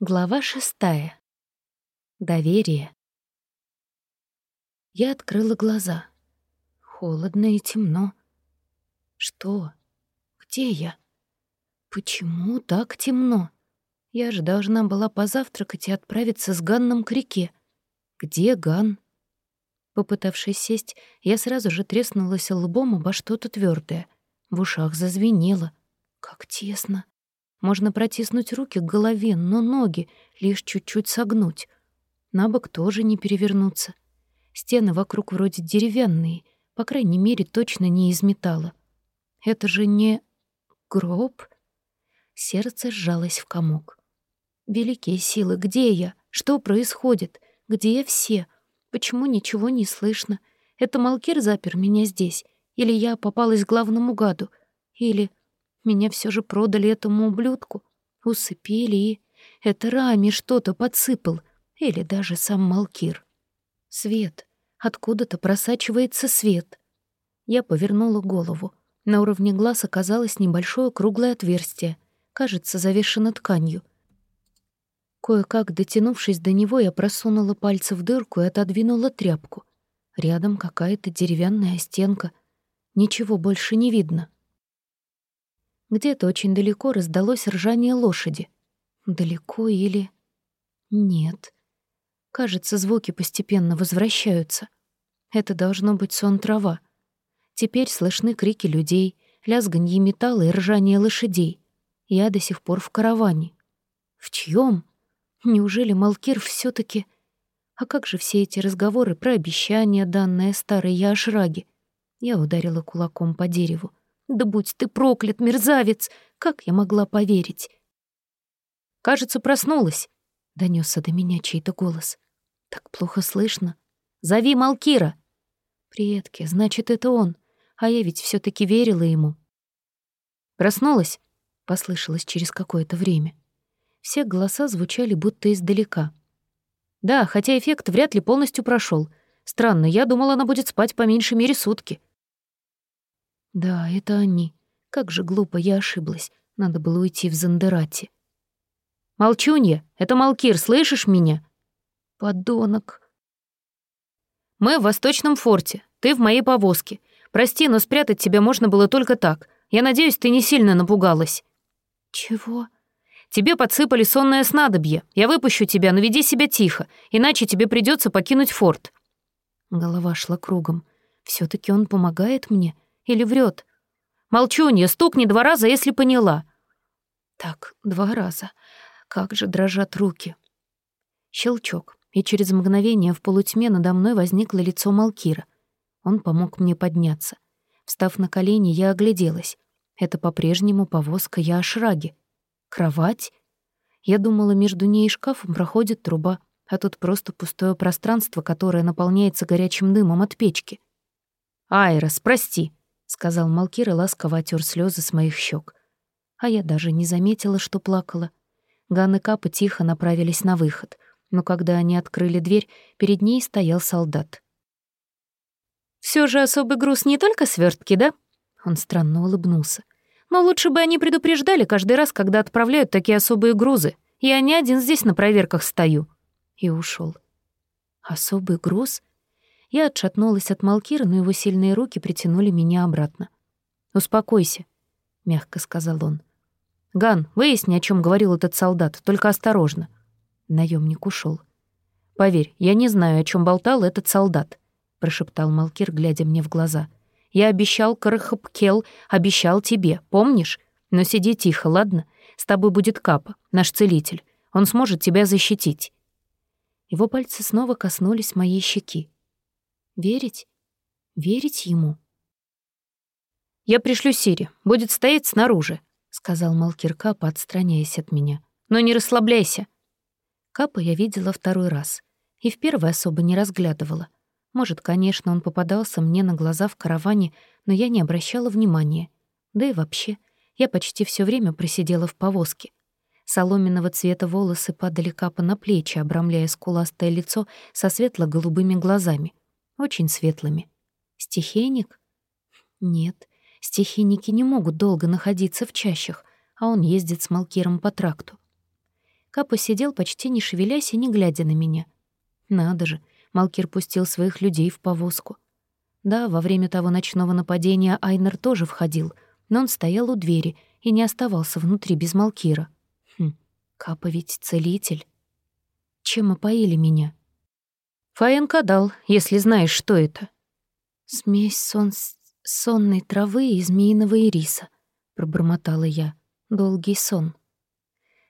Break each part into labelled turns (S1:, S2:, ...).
S1: Глава шестая. Доверие. Я открыла глаза. Холодно и темно. Что? Где я? Почему так темно? Я же должна была позавтракать и отправиться с Ганном к реке. Где Ган? Попытавшись сесть, я сразу же треснулась лбом обо что-то твердое. В ушах зазвенело. Как тесно. Можно протиснуть руки к голове, но ноги лишь чуть-чуть согнуть. На бок тоже не перевернуться. Стены вокруг вроде деревянные, по крайней мере, точно не из металла. Это же не гроб? Сердце сжалось в комок. Великие силы, где я? Что происходит? Где все? Почему ничего не слышно? Это Малкир запер меня здесь? Или я попалась главному гаду? Или меня все же продали этому ублюдку, усыпили и... Это Рами что-то подсыпал, или даже сам Малкир. Свет. Откуда-то просачивается свет. Я повернула голову. На уровне глаз оказалось небольшое круглое отверстие, кажется, завешено тканью. Кое-как, дотянувшись до него, я просунула пальцы в дырку и отодвинула тряпку. Рядом какая-то деревянная стенка. Ничего больше не видно. Где-то очень далеко раздалось ржание лошади. Далеко или... Нет. Кажется, звуки постепенно возвращаются. Это должно быть сон трава. Теперь слышны крики людей, лязганье металла и ржание лошадей. Я до сих пор в караване. В чьем? Неужели Малкир все таки А как же все эти разговоры про обещания, данные старой Яшраги? Я ударила кулаком по дереву. Да будь ты проклят, мерзавец! Как я могла поверить? Кажется, проснулась. Донесся до меня чей-то голос. Так плохо слышно. Зови Малкира. Предки, значит, это он. А я ведь все таки верила ему. Проснулась? Послышалось через какое-то время. Все голоса звучали будто издалека. Да, хотя эффект вряд ли полностью прошел. Странно, я думала, она будет спать по меньшей мере сутки. Да, это они. Как же глупо я ошиблась. Надо было уйти в Зандерати. «Молчунья, это Малкир, слышишь меня?» «Подонок». «Мы в Восточном форте, ты в моей повозке. Прости, но спрятать тебя можно было только так. Я надеюсь, ты не сильно напугалась». «Чего?» «Тебе подсыпали сонное снадобье. Я выпущу тебя, но веди себя тихо, иначе тебе придется покинуть форт». Голова шла кругом. все таки он помогает мне?» Или врет? Молчунья, стукни два раза, если поняла. Так, два раза. Как же дрожат руки. Щелчок, и через мгновение в полутьме надо мной возникло лицо Малкира. Он помог мне подняться. Встав на колени, я огляделась. Это по-прежнему повозка Яшраги. Кровать? Я думала, между ней и шкафом проходит труба, а тут просто пустое пространство, которое наполняется горячим дымом от печки. «Айрос, прости», — сказал Малкир и ласково отер слезы с моих щек. А я даже не заметила, что плакала. Ган и Капа тихо направились на выход, но когда они открыли дверь, перед ней стоял солдат. Все же особый груз не только свертки, да?» Он странно улыбнулся. «Но лучше бы они предупреждали каждый раз, когда отправляют такие особые грузы. Я не один здесь на проверках стою». И ушел. «Особый груз?» Я отшатнулась от Малкира, но его сильные руки притянули меня обратно. «Успокойся», — мягко сказал он. «Ган, выясни, о чем говорил этот солдат, только осторожно». Наемник ушел. «Поверь, я не знаю, о чем болтал этот солдат», — прошептал Малкир, глядя мне в глаза. «Я обещал Карахапкел, обещал тебе, помнишь? Но сиди тихо, ладно? С тобой будет Капа, наш целитель. Он сможет тебя защитить». Его пальцы снова коснулись моей щеки. Верить? Верить ему? «Я пришлю Сири. Будет стоять снаружи», — сказал Малкир Капа, отстраняясь от меня. «Но не расслабляйся». Капа я видела второй раз. И в первый особо не разглядывала. Может, конечно, он попадался мне на глаза в караване, но я не обращала внимания. Да и вообще, я почти все время просидела в повозке. Соломенного цвета волосы падали капа на плечи, обрамляя скуластое лицо со светло-голубыми глазами — очень светлыми. Стихийник? Нет, стихийники не могут долго находиться в чащах, а он ездит с Малкиром по тракту. Капа сидел почти не шевелясь и не глядя на меня. Надо же, Малкир пустил своих людей в повозку. Да, во время того ночного нападения Айнер тоже входил, но он стоял у двери и не оставался внутри без Малкира. Хм, Капа ведь целитель. Чем опоили меня? Фаенка дал, если знаешь, что это. Смесь сон сонной травы и змеиного ириса, пробормотала я. Долгий сон.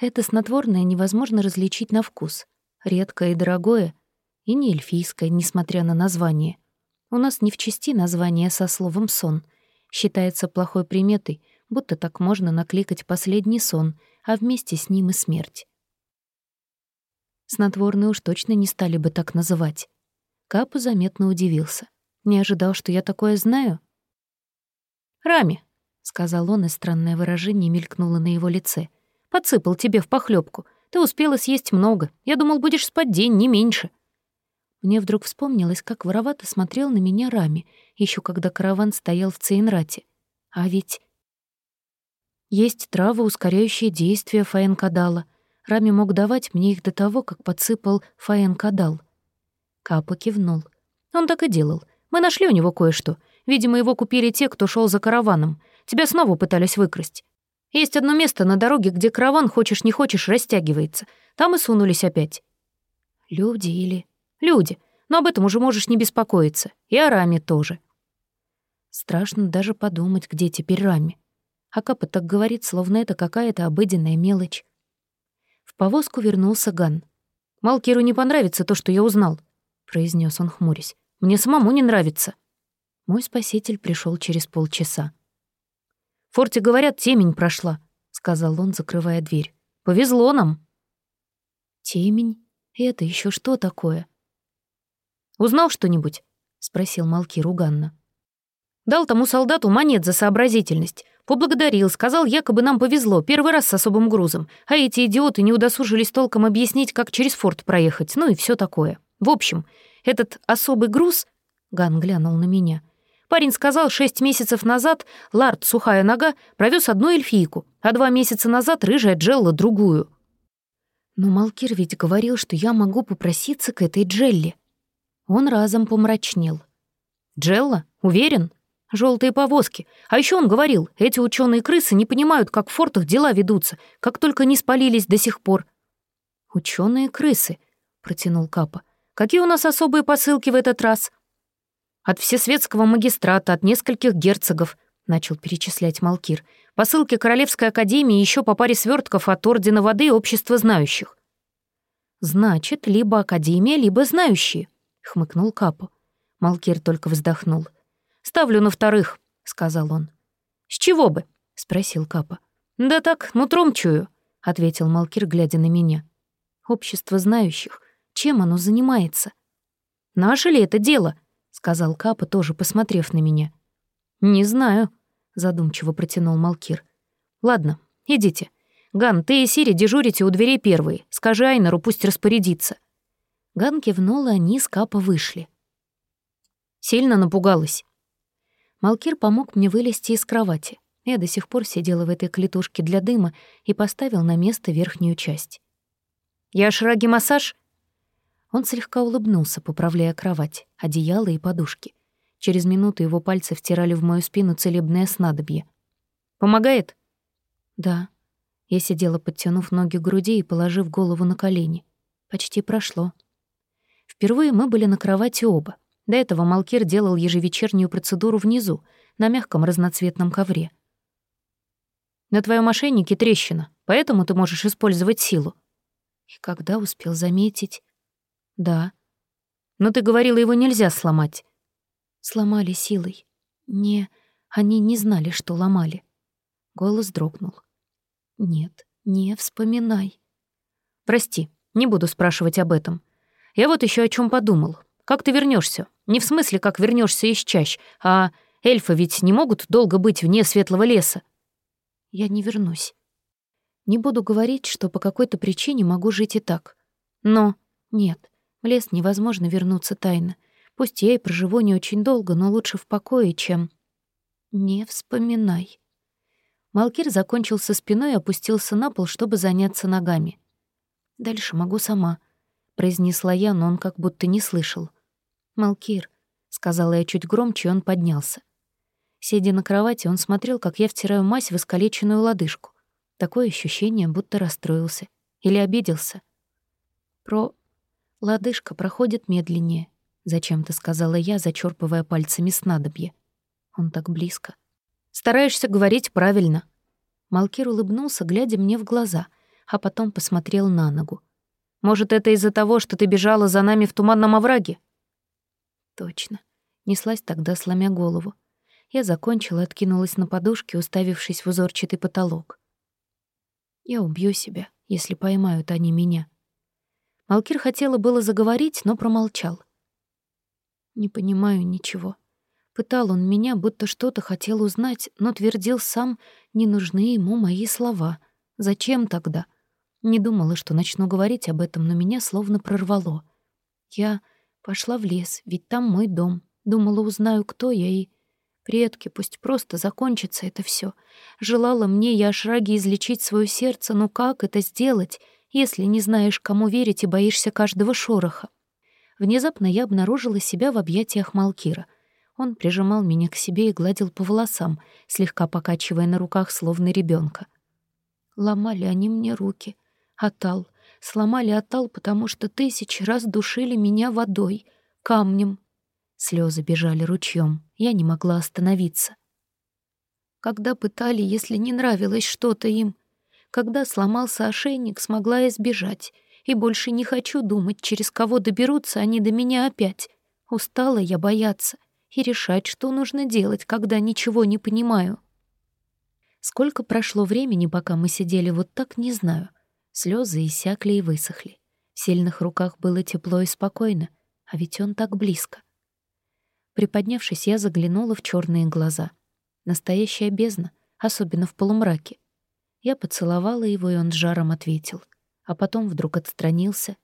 S1: Это снотворное невозможно различить на вкус. Редкое и дорогое, и не эльфийское, несмотря на название. У нас не в чести название со словом «сон». Считается плохой приметой, будто так можно накликать последний сон, а вместе с ним и смерть. Снотворные уж точно не стали бы так называть. Капу заметно удивился. Не ожидал, что я такое знаю. «Рами», — сказал он, и странное выражение мелькнуло на его лице. «Подсыпал тебе в похлебку. Ты успела съесть много. Я думал, будешь спать день, не меньше». Мне вдруг вспомнилось, как воровато смотрел на меня Рами, еще когда караван стоял в Цейнрате. А ведь... Есть травы, ускоряющие действия Фаенкадала. Рами мог давать мне их до того, как подсыпал Фаенкадал. Капа кивнул. Он так и делал. Мы нашли у него кое-что. Видимо, его купили те, кто шел за караваном. Тебя снова пытались выкрасть. Есть одно место на дороге, где караван, хочешь не хочешь, растягивается. Там и сунулись опять. Люди или Люди. Но об этом уже можешь не беспокоиться. И о Раме тоже. Страшно даже подумать, где теперь Раме. А Капа так говорит, словно это какая-то обыденная мелочь. Повозку вернулся Ган. «Малкиру не понравится то, что я узнал», — произнес он, хмурясь. «Мне самому не нравится». Мой спаситель пришел через полчаса. «В форте, говорят, темень прошла», — сказал он, закрывая дверь. «Повезло нам». «Темень? Это еще что такое?» Узнал что-нибудь?» — спросил Малкир уганно. «Дал тому солдату монет за сообразительность. Поблагодарил, сказал, якобы нам повезло, первый раз с особым грузом, а эти идиоты не удосужились толком объяснить, как через форт проехать, ну и все такое. В общем, этот особый груз...» — Ган глянул на меня. Парень сказал, шесть месяцев назад Лард, сухая нога, провез одну эльфийку, а два месяца назад рыжая Джелла другую. Но Малкир ведь говорил, что я могу попроситься к этой Джелле. Он разом помрачнел. «Джелла? Уверен? Желтые повозки. А еще он говорил, эти ученые крысы не понимают, как в фортах дела ведутся, как только не спалились до сих пор». Ученые крысы», — протянул Капа. «Какие у нас особые посылки в этот раз?» «От всесветского магистрата, от нескольких герцогов», — начал перечислять Малкир. «Посылки Королевской академии еще по паре свертков от Ордена Воды и Общества Знающих». «Значит, либо Академия, либо Знающие», — хмыкнул Капо. Малкир только вздохнул. «Ставлю на вторых», — сказал он. «С чего бы?» — спросил Капа. «Да так, нутром чую», — ответил Малкир, глядя на меня. «Общество знающих. Чем оно занимается?» «Наше ли это дело?» — сказал Капа, тоже посмотрев на меня. «Не знаю», — задумчиво протянул Малкир. «Ладно, идите. Ган, ты и Сири дежурите у дверей первые. Скажи Айнеру, пусть распорядится». Ган кивнула, они с Капа вышли. Сильно напугалась. Малкир помог мне вылезти из кровати. Я до сих пор сидела в этой клетушке для дыма и поставил на место верхнюю часть. «Я шраги-массаж?» Он слегка улыбнулся, поправляя кровать, одеяло и подушки. Через минуту его пальцы втирали в мою спину целебное снадобье. «Помогает?» «Да». Я сидела, подтянув ноги к груди и положив голову на колени. Почти прошло. Впервые мы были на кровати оба. До этого Малкир делал ежевечернюю процедуру внизу, на мягком разноцветном ковре. «На твоем ошейнике трещина, поэтому ты можешь использовать силу». И когда успел заметить? «Да». «Но ты говорила, его нельзя сломать». «Сломали силой. Не, они не знали, что ломали». Голос дрогнул. «Нет, не вспоминай». «Прости, не буду спрашивать об этом. Я вот еще о чем подумал. Как ты вернешься? Не в смысле, как вернешься из чащ, а эльфы ведь не могут долго быть вне светлого леса. Я не вернусь. Не буду говорить, что по какой-то причине могу жить и так. Но нет, в лес невозможно вернуться тайно. Пусть я и проживу не очень долго, но лучше в покое, чем... Не вспоминай. Малкир закончил со спиной и опустился на пол, чтобы заняться ногами. Дальше могу сама», — произнесла я, но он как будто не слышал. «Малкир», — сказала я чуть громче, и он поднялся. Сидя на кровати, он смотрел, как я втираю мазь в искалеченную лодыжку. Такое ощущение, будто расстроился. Или обиделся. Про... Лодыжка проходит медленнее, зачем-то сказала я, зачерпывая пальцами снадобье. Он так близко. Стараешься говорить правильно. Малкир улыбнулся, глядя мне в глаза, а потом посмотрел на ногу. Может, это из-за того, что ты бежала за нами в туманном овраге? Точно. Неслась тогда, сломя голову. Я закончила, откинулась на подушке, уставившись в узорчатый потолок. Я убью себя, если поймают они меня. Малкир хотела было заговорить, но промолчал. Не понимаю ничего. Пытал он меня, будто что-то хотел узнать, но твердил сам, не нужны ему мои слова. Зачем тогда? Не думала, что начну говорить об этом, но меня словно прорвало. Я пошла в лес, ведь там мой дом. Думала, узнаю, кто я, и Предки, пусть просто закончится это все. Желала мне я Ашраги излечить свое сердце, но как это сделать, если не знаешь, кому верить и боишься каждого шороха? Внезапно я обнаружила себя в объятиях Малкира. Он прижимал меня к себе и гладил по волосам, слегка покачивая на руках, словно ребенка. Ломали они мне руки. Атал. Сломали Атал, потому что тысячи раз душили меня водой, камнем, Слезы бежали ручьем. Я не могла остановиться. Когда пытали, если не нравилось что-то им, когда сломался ошейник, смогла избежать. И больше не хочу думать, через кого доберутся они до меня опять. Устала я бояться и решать, что нужно делать, когда ничего не понимаю. Сколько прошло времени, пока мы сидели вот так, не знаю. Слезы иссякли и высохли. В сильных руках было тепло и спокойно, а ведь он так близко. Приподнявшись, я заглянула в черные глаза. Настоящая бездна, особенно в полумраке. Я поцеловала его, и он с жаром ответил. А потом вдруг отстранился.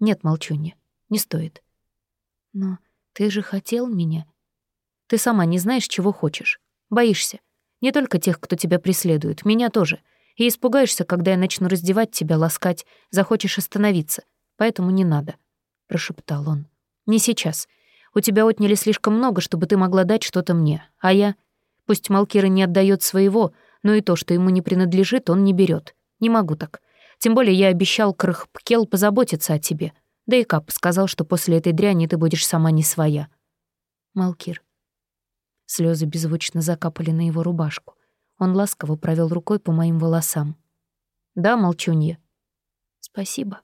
S1: «Нет, молчунья, не стоит». «Но ты же хотел меня». «Ты сама не знаешь, чего хочешь. Боишься. Не только тех, кто тебя преследует, меня тоже. И испугаешься, когда я начну раздевать тебя, ласкать, захочешь остановиться. Поэтому не надо», — прошептал он. «Не сейчас. У тебя отняли слишком много, чтобы ты могла дать что-то мне. А я... Пусть Малкира не отдает своего, но и то, что ему не принадлежит, он не берет. Не могу так. Тем более я обещал Крахпкел позаботиться о тебе. Да и Кап сказал, что после этой дряни ты будешь сама не своя. Малкир. Слезы беззвучно закапали на его рубашку. Он ласково провел рукой по моим волосам. «Да, молчунья?» «Спасибо»,